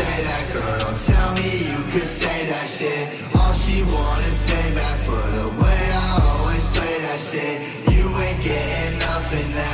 say that, girl. Don't tell me you could say that shit. All she wants is payback for the way I always play that shit. You ain't getting nothing now.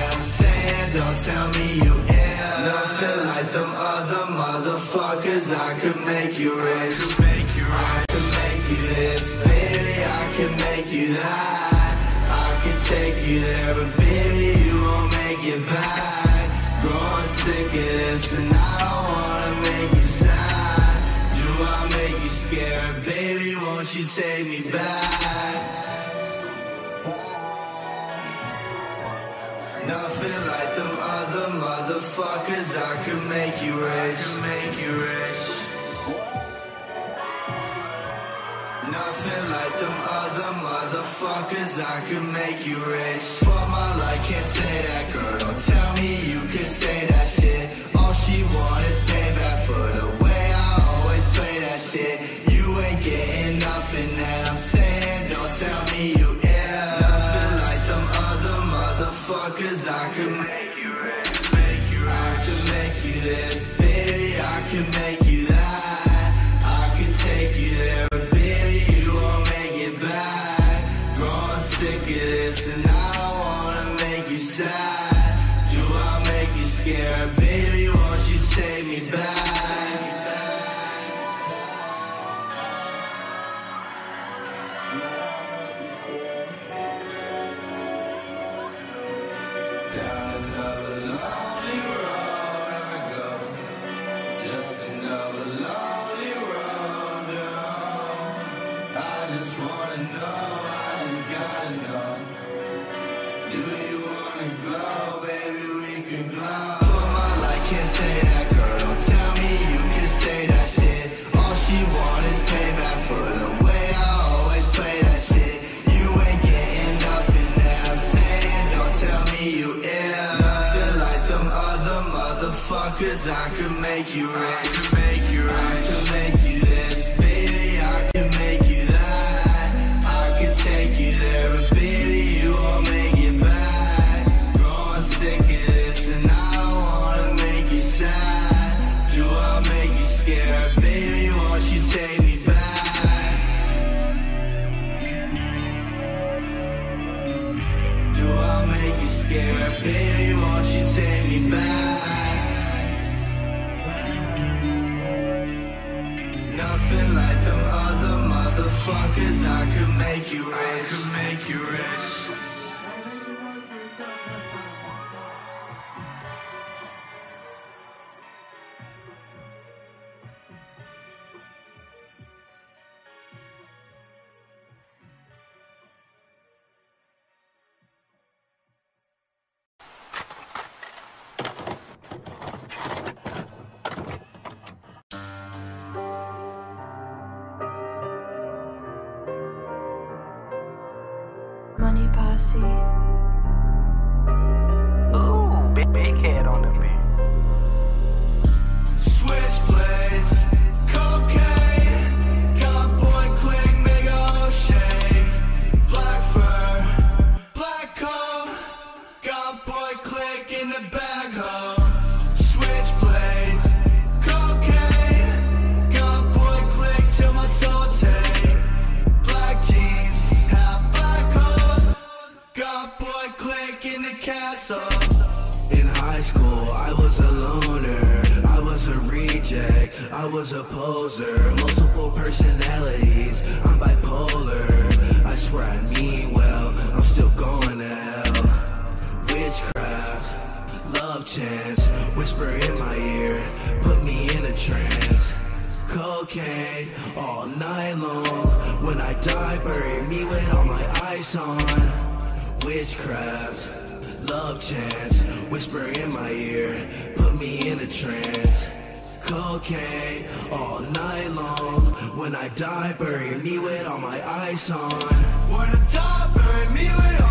cause I could make you rich. Fuck my life, can't say that, girl. Don't tell me you ready? Witchcraft, love chants, whisper in my ear, put me in a trance. Cocaine all night long. When I die, bury me with all my eyes on. When I die, bury me with all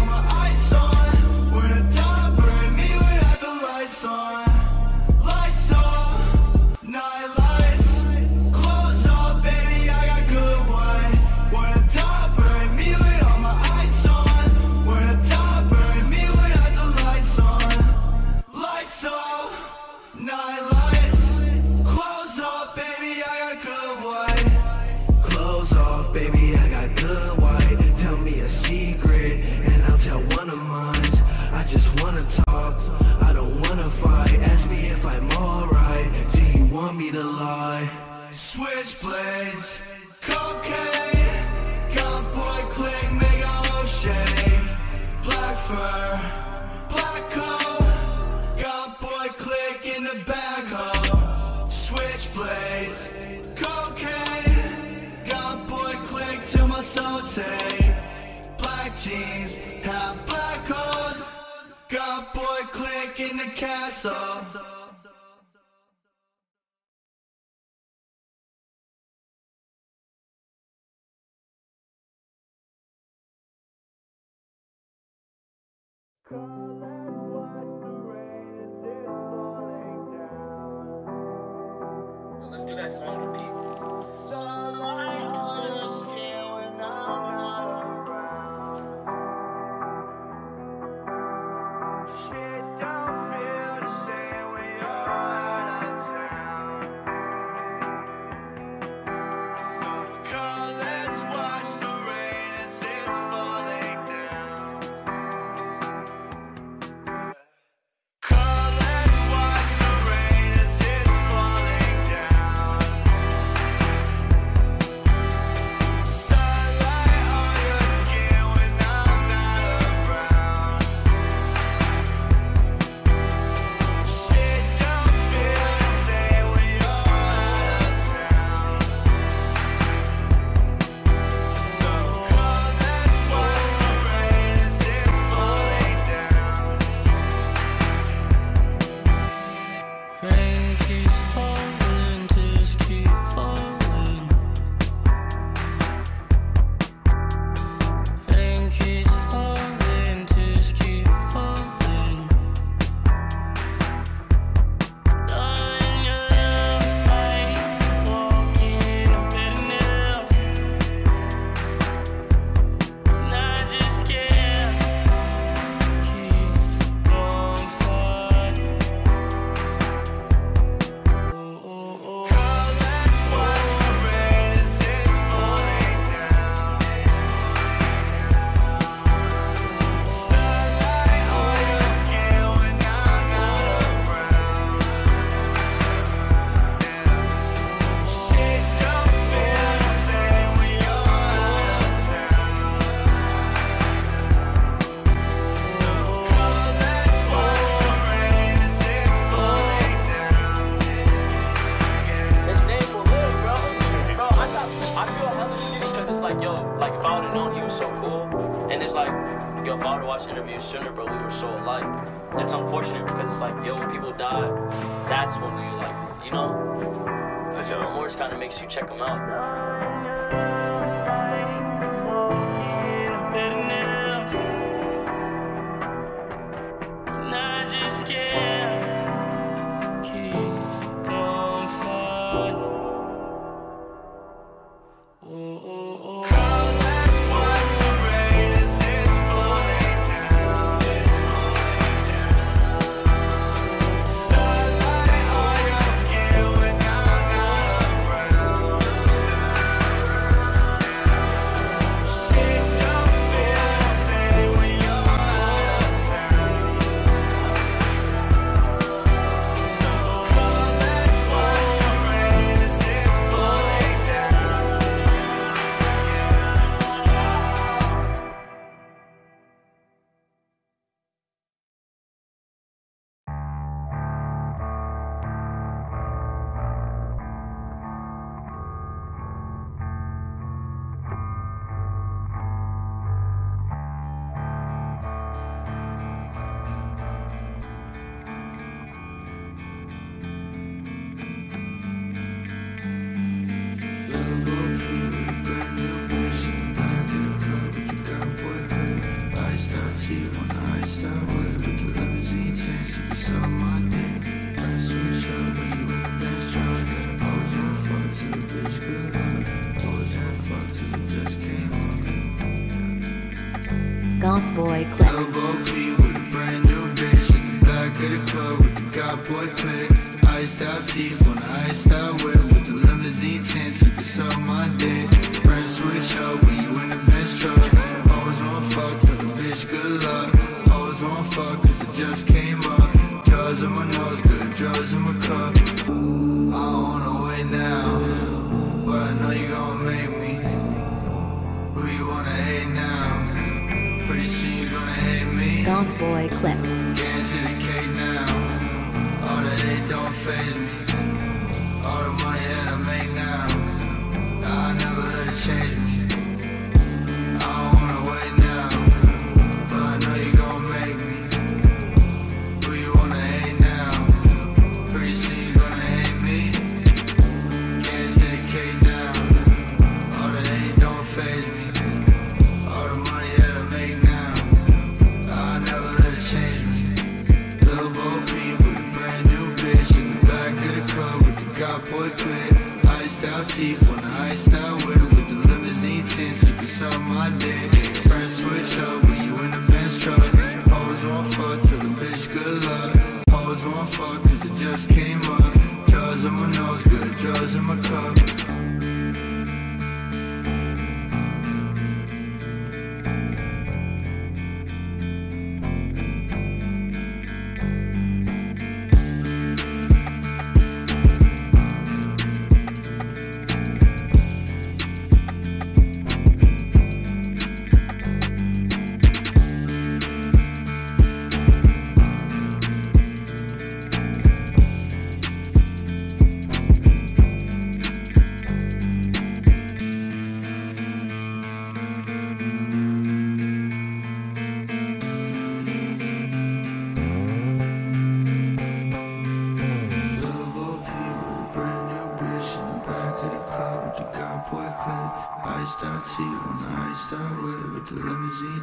the drugs in my cup.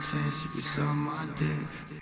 chances, you saw my dick.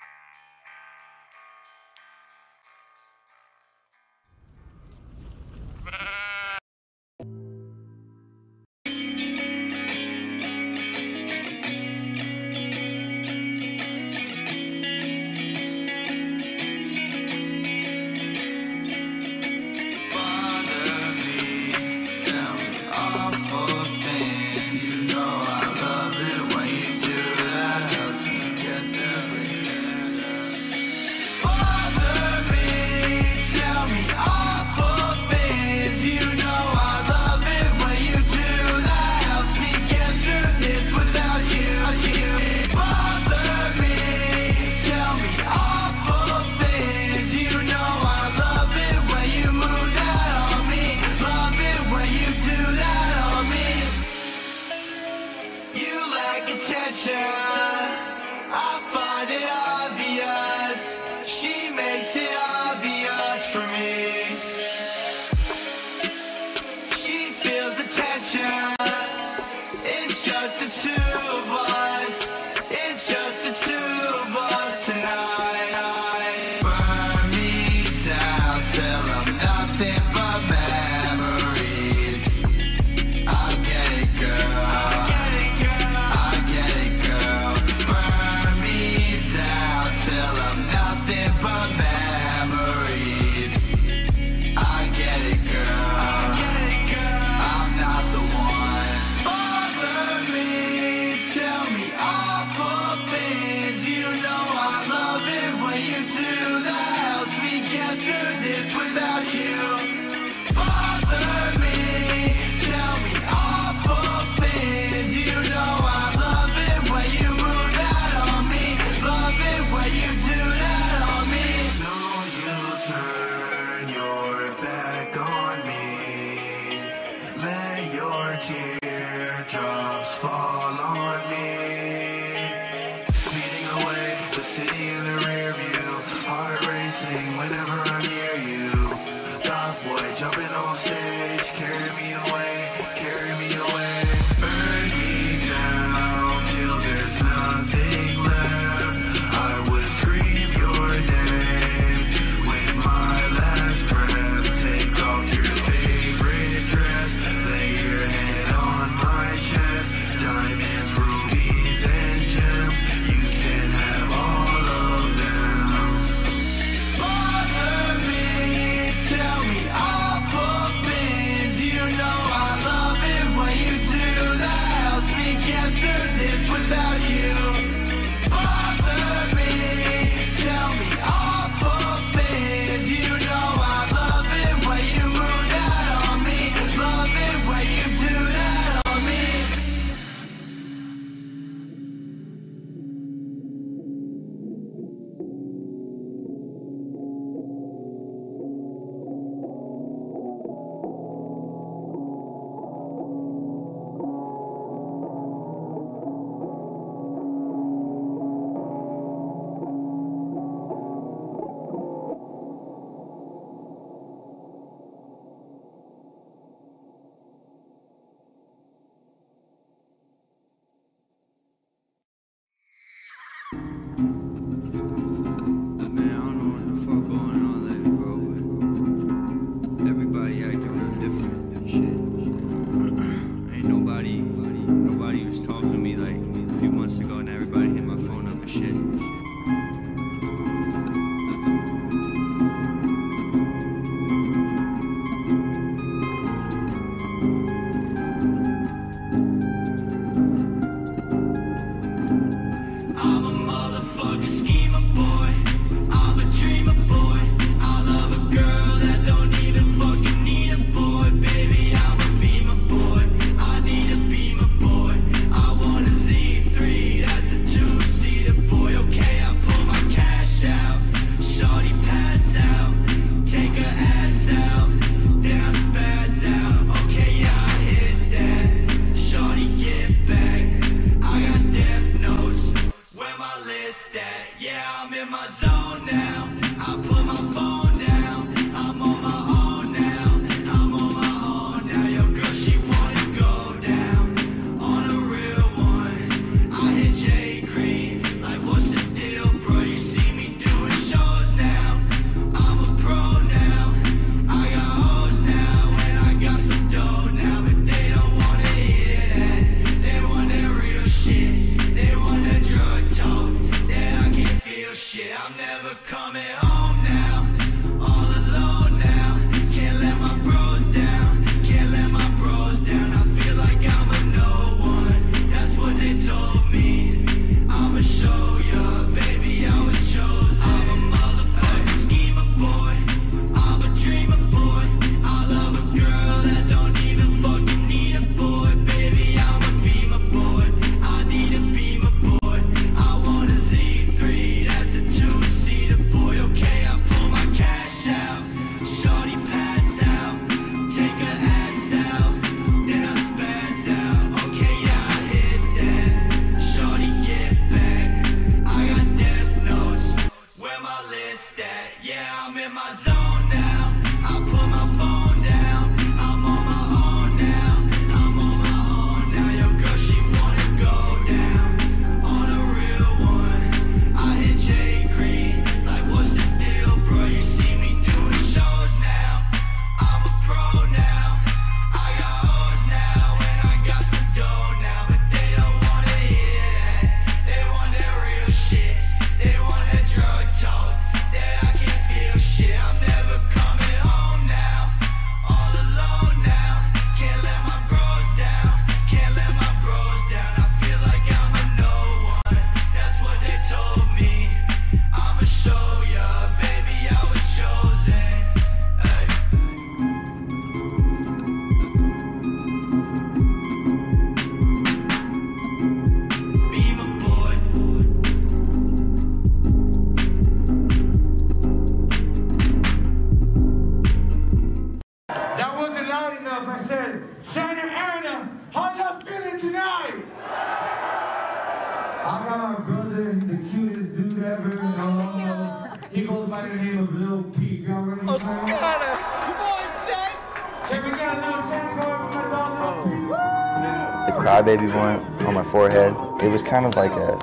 baby one on my forehead. It was kind of like a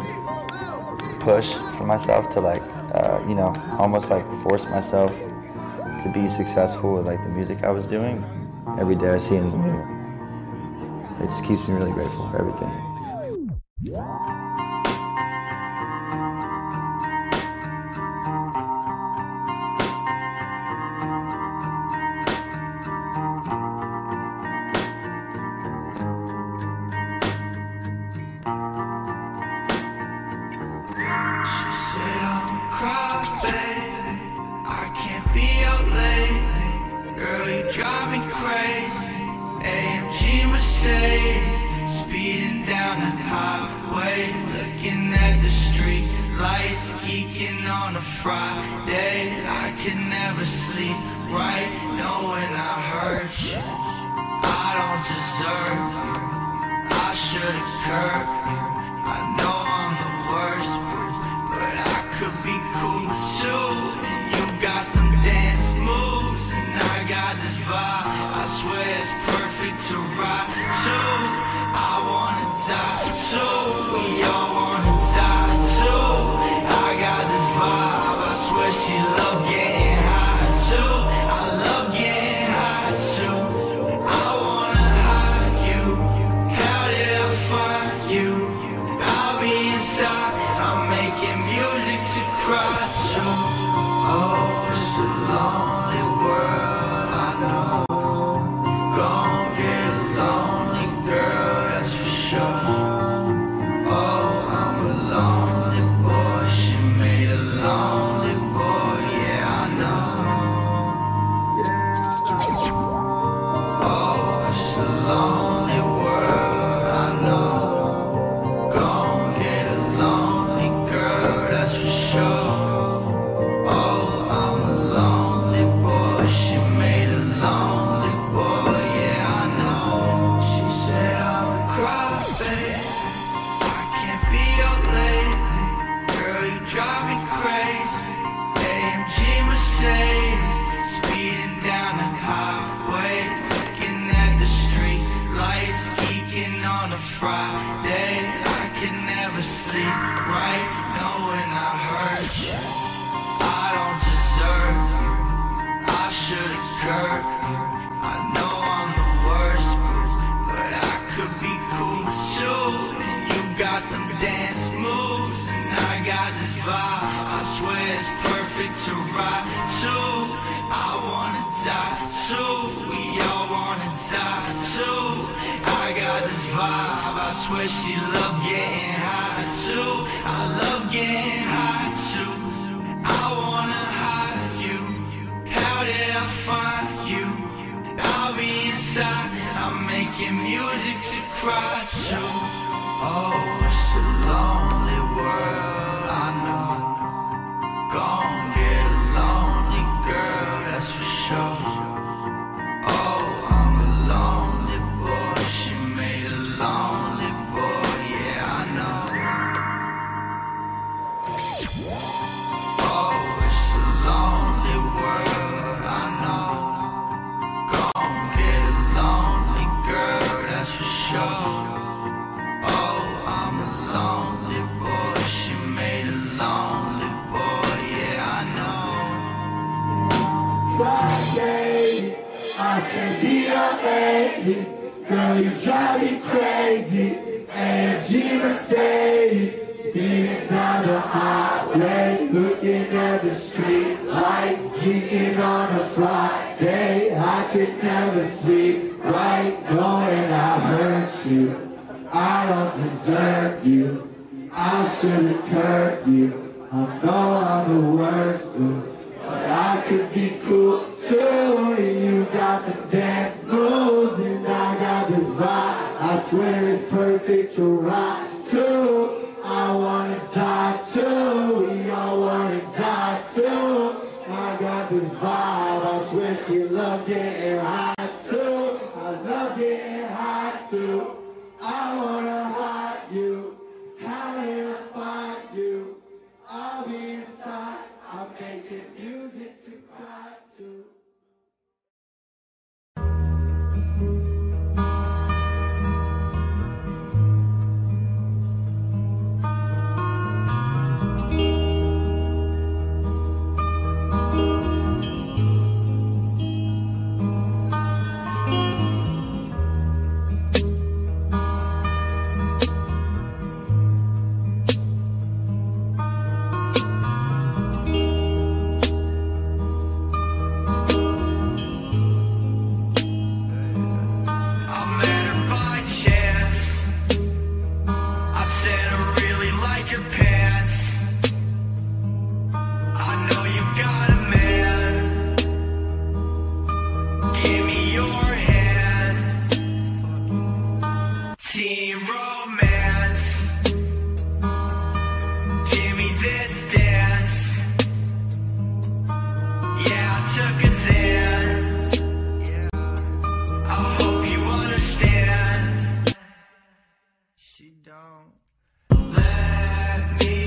push for myself to like, uh, you know, almost like force myself to be successful with like the music I was doing. Every day I see in the mirror. It just keeps me really grateful for everything. I wanna die too. Don't. Let me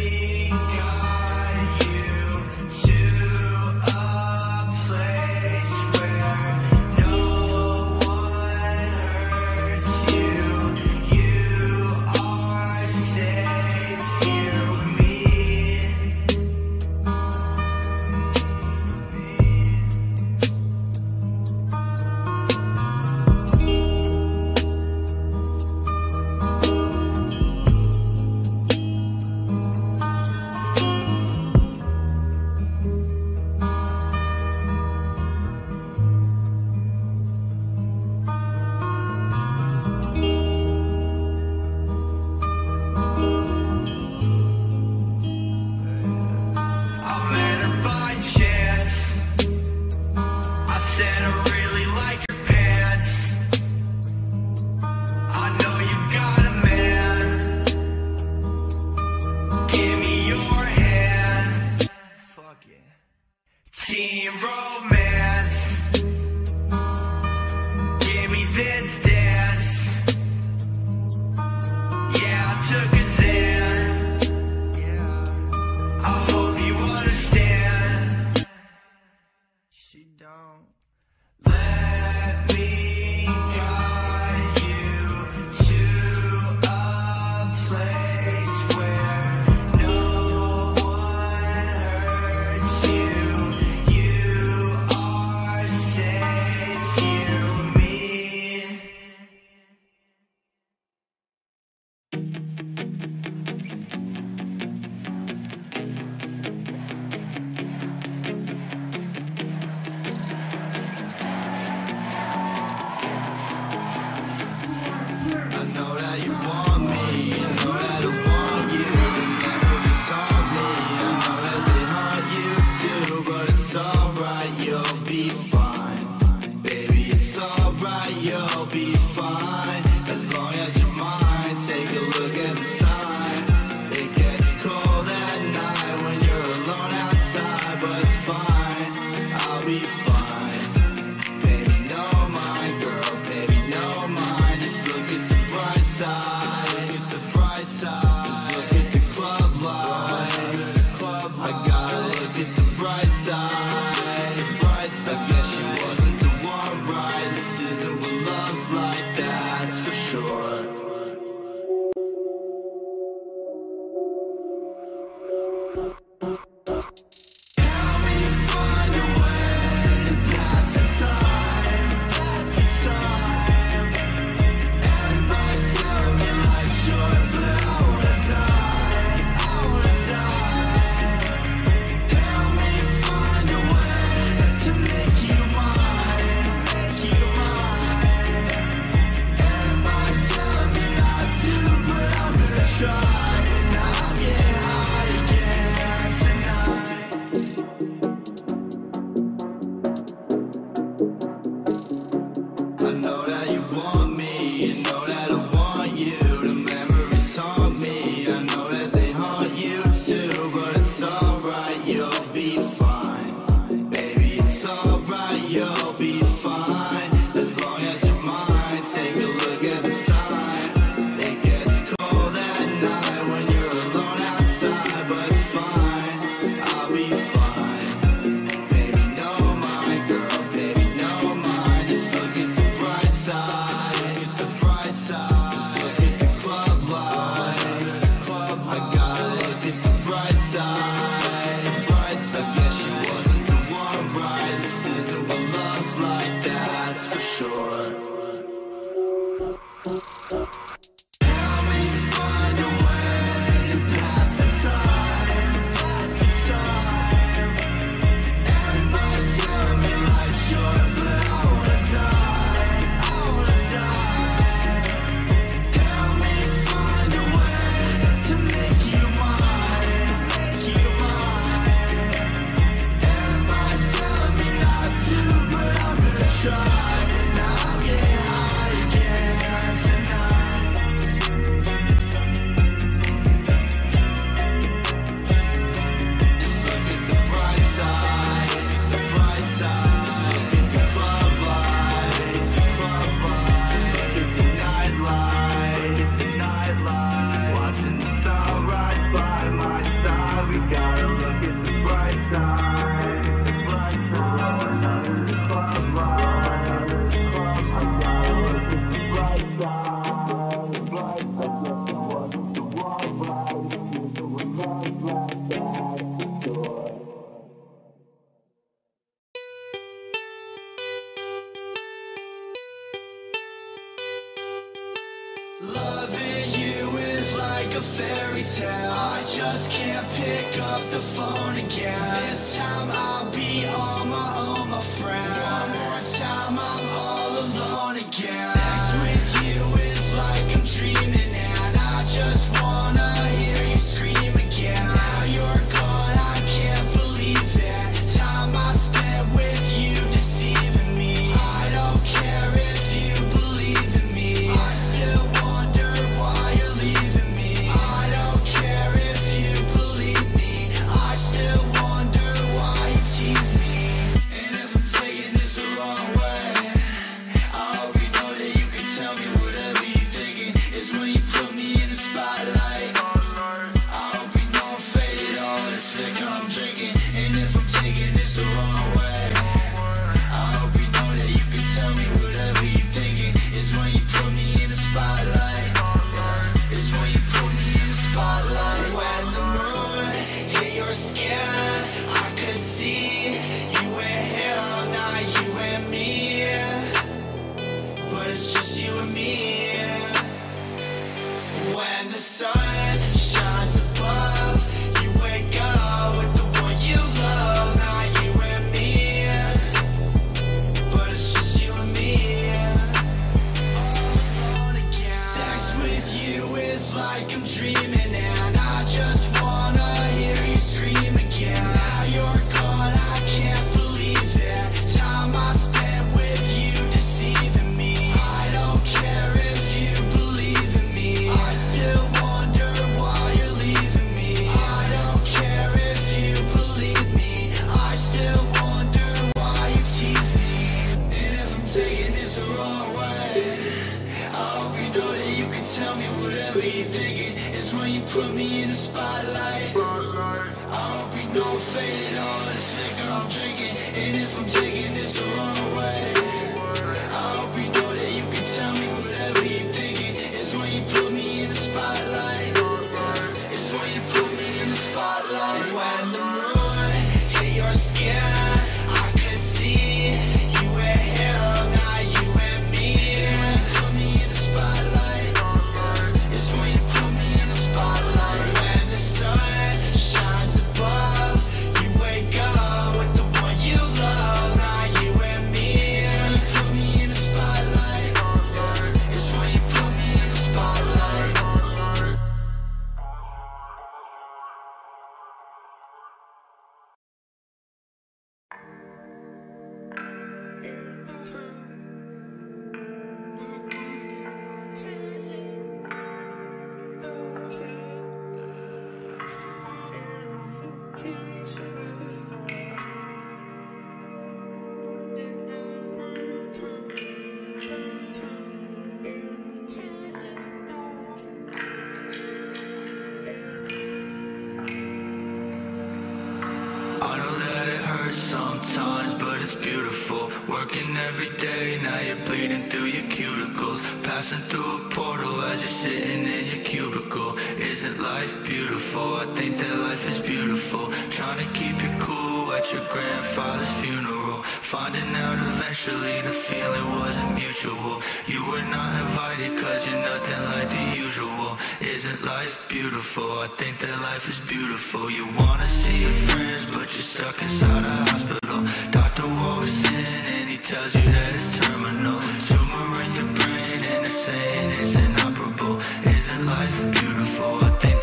life beautiful? I think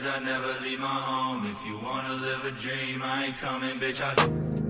Cause I never leave my home. If you wanna live a dream I ain't coming, bitch. I...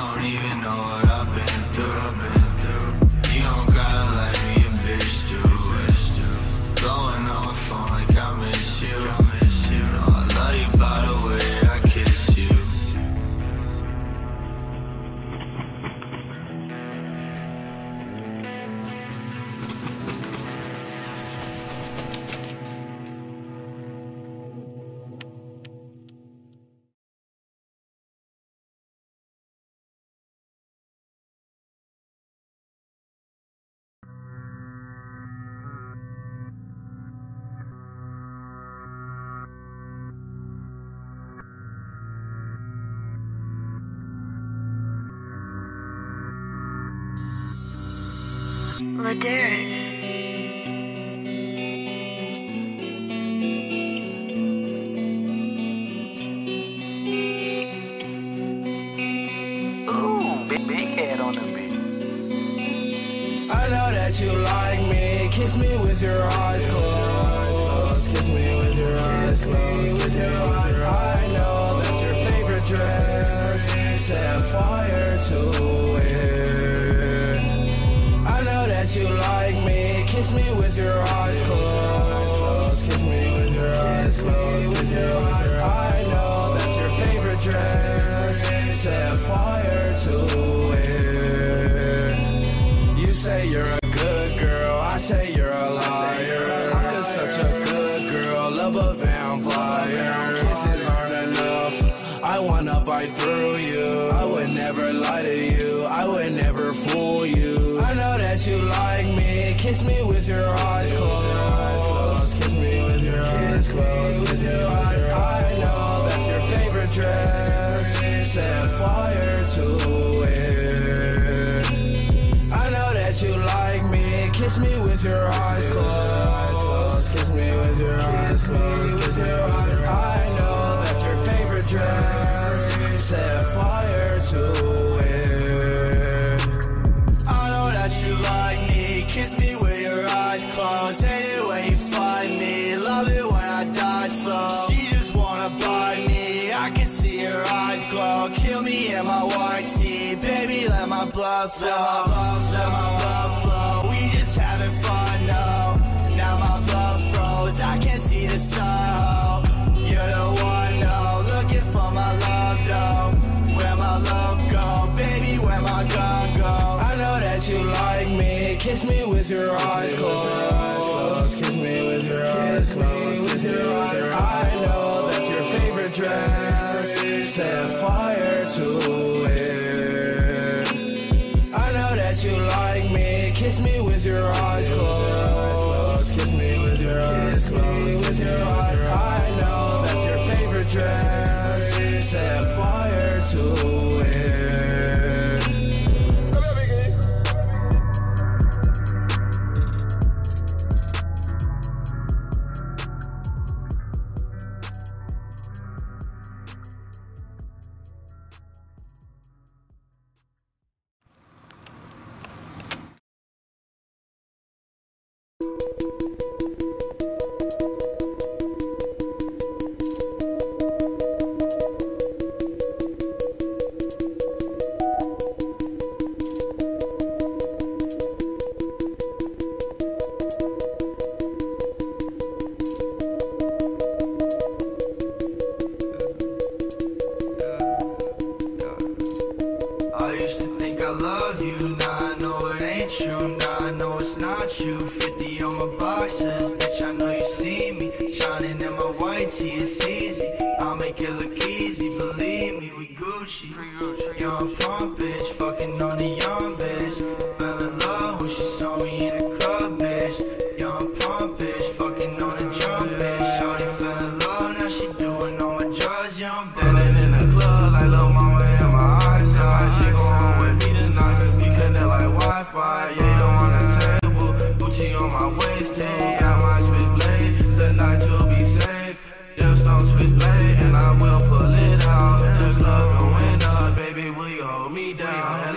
don't even know what I've been through, I've been through. You don't holiday. Godfather.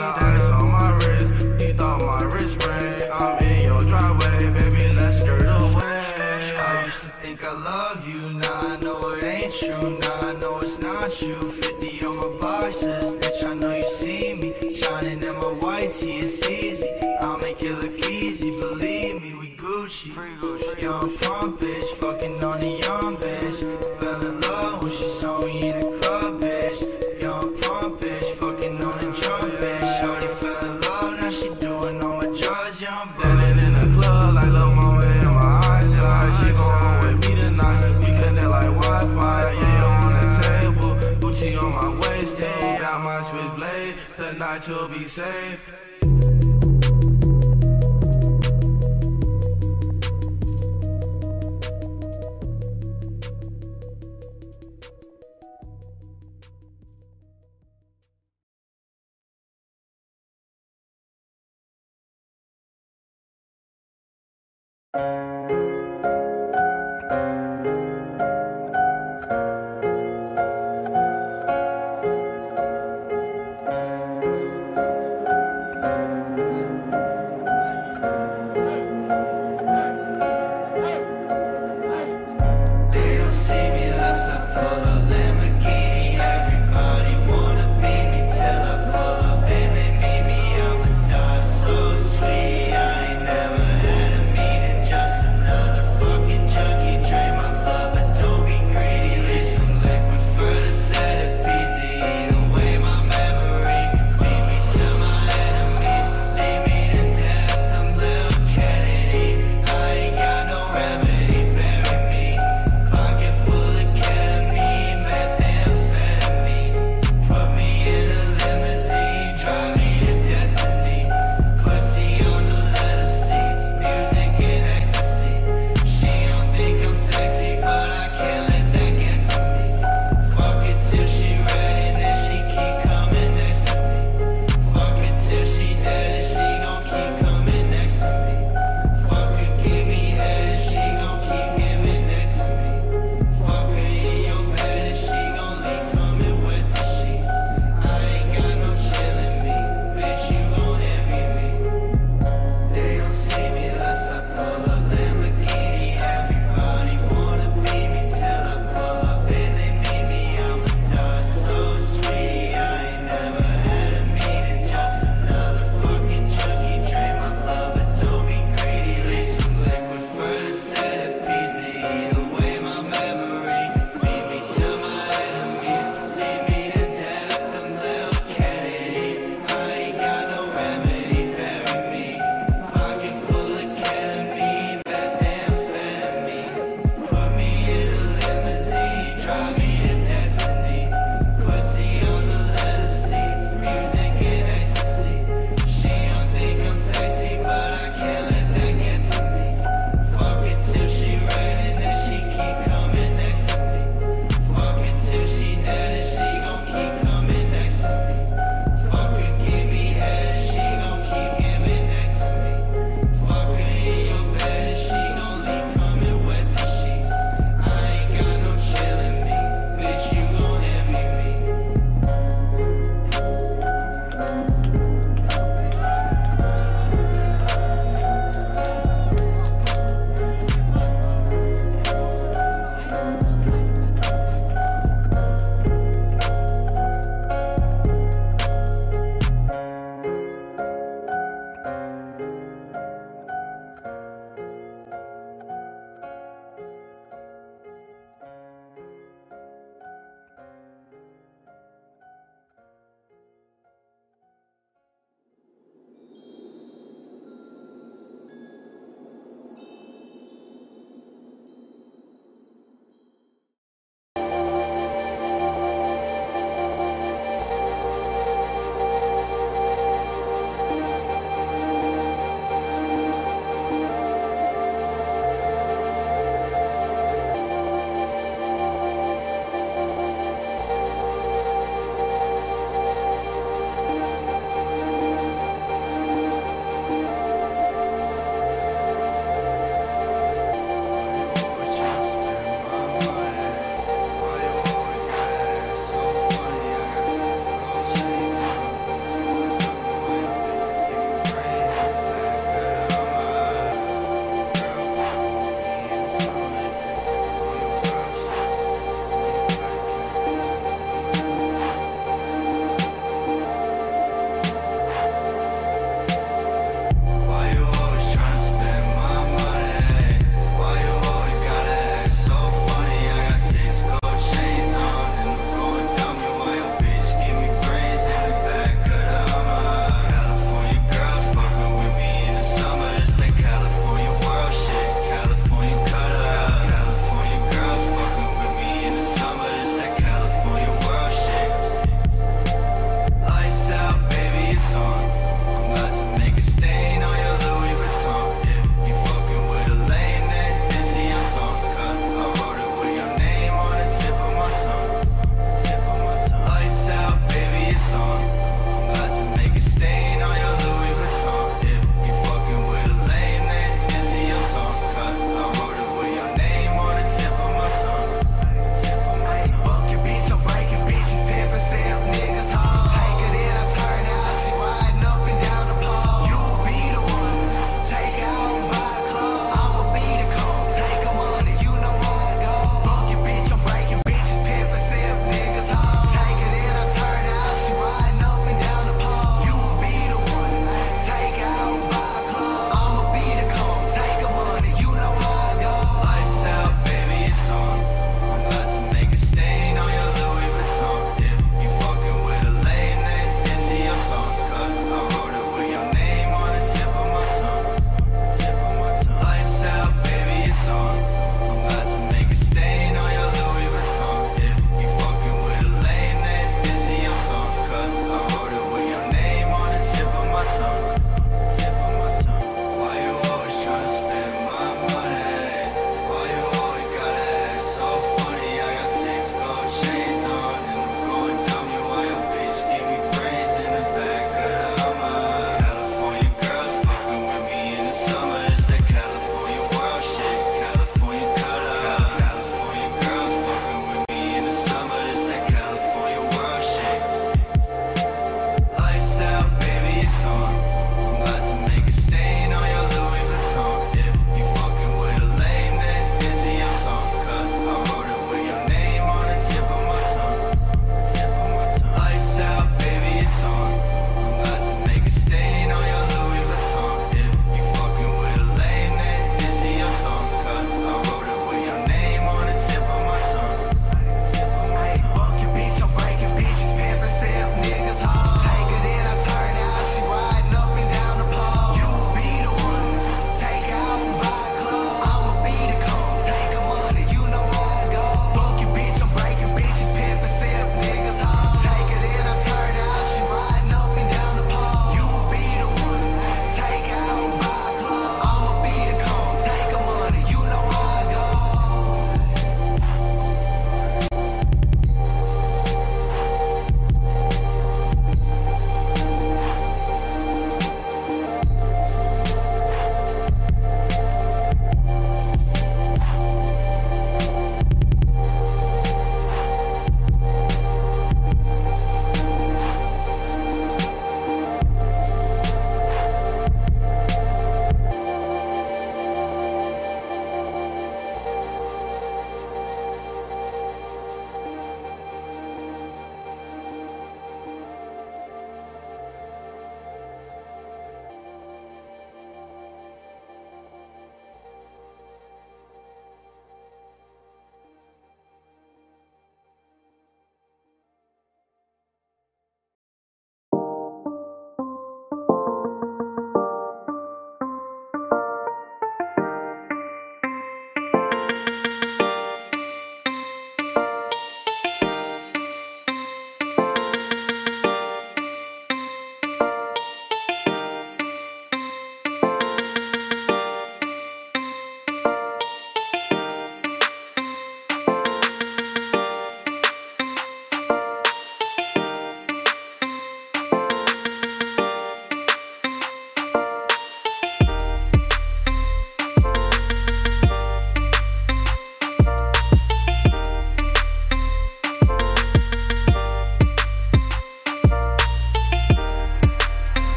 Got ice on my wrist, he thought my wrist ring. I'm in your driveway, baby, let's skirt away. I used to think I love you, now I know it ain't true. Now I know it's not you. 50 on my boxes, bitch, I know you see me. Shining in my white tee, it's easy. I'll make it look easy, believe me, we Gucci. Young pump, bitch. safe.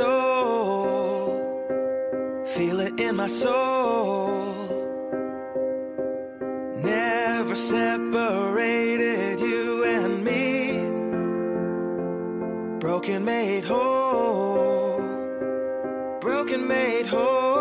soul. Feel it in my soul. Never separated you and me. Broken made whole. Broken made whole.